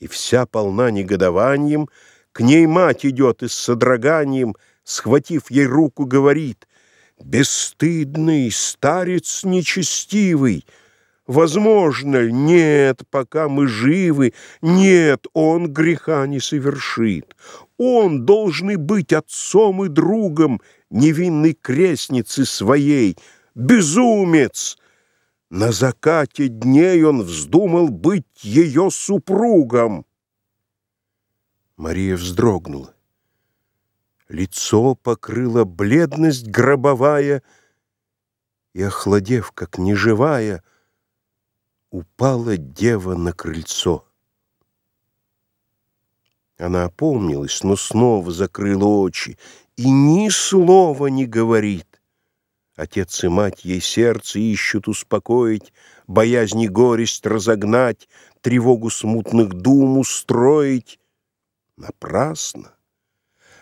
И вся полна негодованием, К ней мать идет и с содроганием, Схватив ей руку, говорит, «Бесстыдный, старец нечестивый!» Возможно? Нет, пока мы живы. Нет, он греха не совершит. Он должен быть отцом и другом невинной крестницы своей. Безумец! На закате дней он вздумал быть ее супругом. Мария вздрогнула. Лицо покрыла бледность гробовая, И, охладев, как неживая, Упала дева на крыльцо. Она опомнилась, но снова закрыла очи И ни слова не говорит. Отец и мать ей сердце ищут успокоить, Боязни горесть разогнать, Тревогу смутных дум устроить. Напрасно.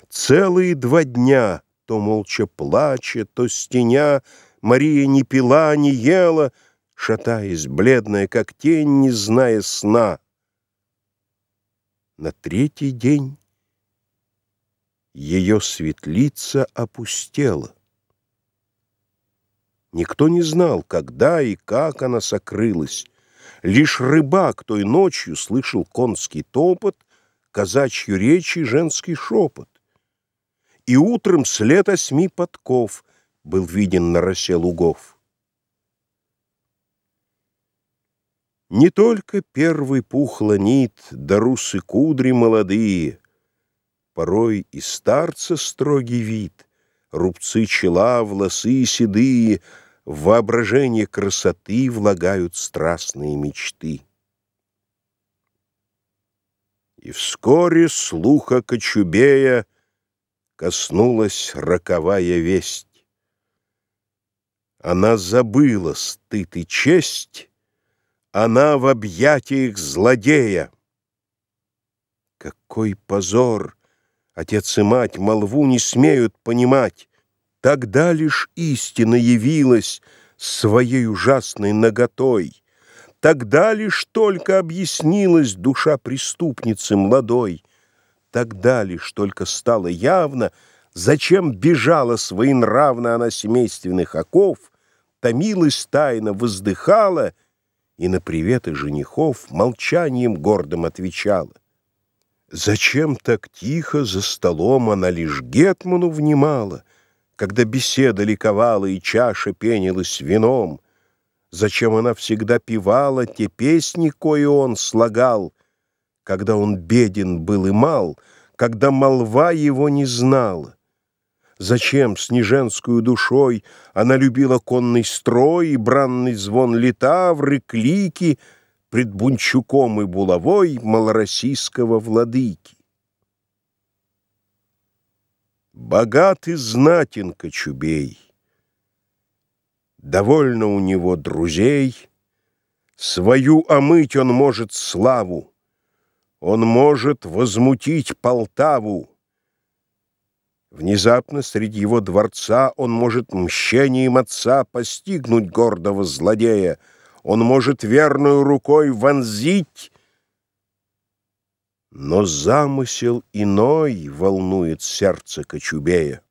Целые два дня, то молча плача, то стеня, Мария не пила, не ела, Шатаясь, бледная, как тень, не зная сна. На третий день ее светлица опустела. Никто не знал, когда и как она сокрылась. Лишь рыбак той ночью слышал конский топот, казачью речь и женский шепот. И утром след осьми подков был виден на росе лугов. Не только первый пух ланит, да русы кудри молодые, Порой и старца строгий вид, рубцы чела, волосы седые — в воображение красоты влагают страстные мечты. И вскоре слуха Кочубея коснулась роковая весть. Она забыла стыд и честь, она в объятиях злодея. Какой позор! Отец и мать молву не смеют понимать. Тогда лишь истина явилась своей ужасной наготой. Тогда лишь только объяснилась душа преступницы молодой. Тогда лишь только стало явно, зачем бежала своенравно она семейственных оков, томилась тайно, воздыхала и на приветы женихов молчанием гордым отвечала. Зачем так тихо за столом она лишь Гетману внимала, когда беседа ликовала и чаша пенилась вином, Зачем она всегда певала те песни, кои он слагал, Когда он беден был и мал, когда молва его не знала? Зачем с неженскую душой она любила конный строй и бранный звон литавры, клики Пред бунчуком и булавой малороссийского владыки? Богат и знатен Кочубей. Довольно у него друзей, Свою омыть он может славу, Он может возмутить Полтаву. Внезапно среди его дворца Он может мщением отца Постигнуть гордого злодея, Он может верную рукой вонзить но замысел иной волнует сердце Кочубея.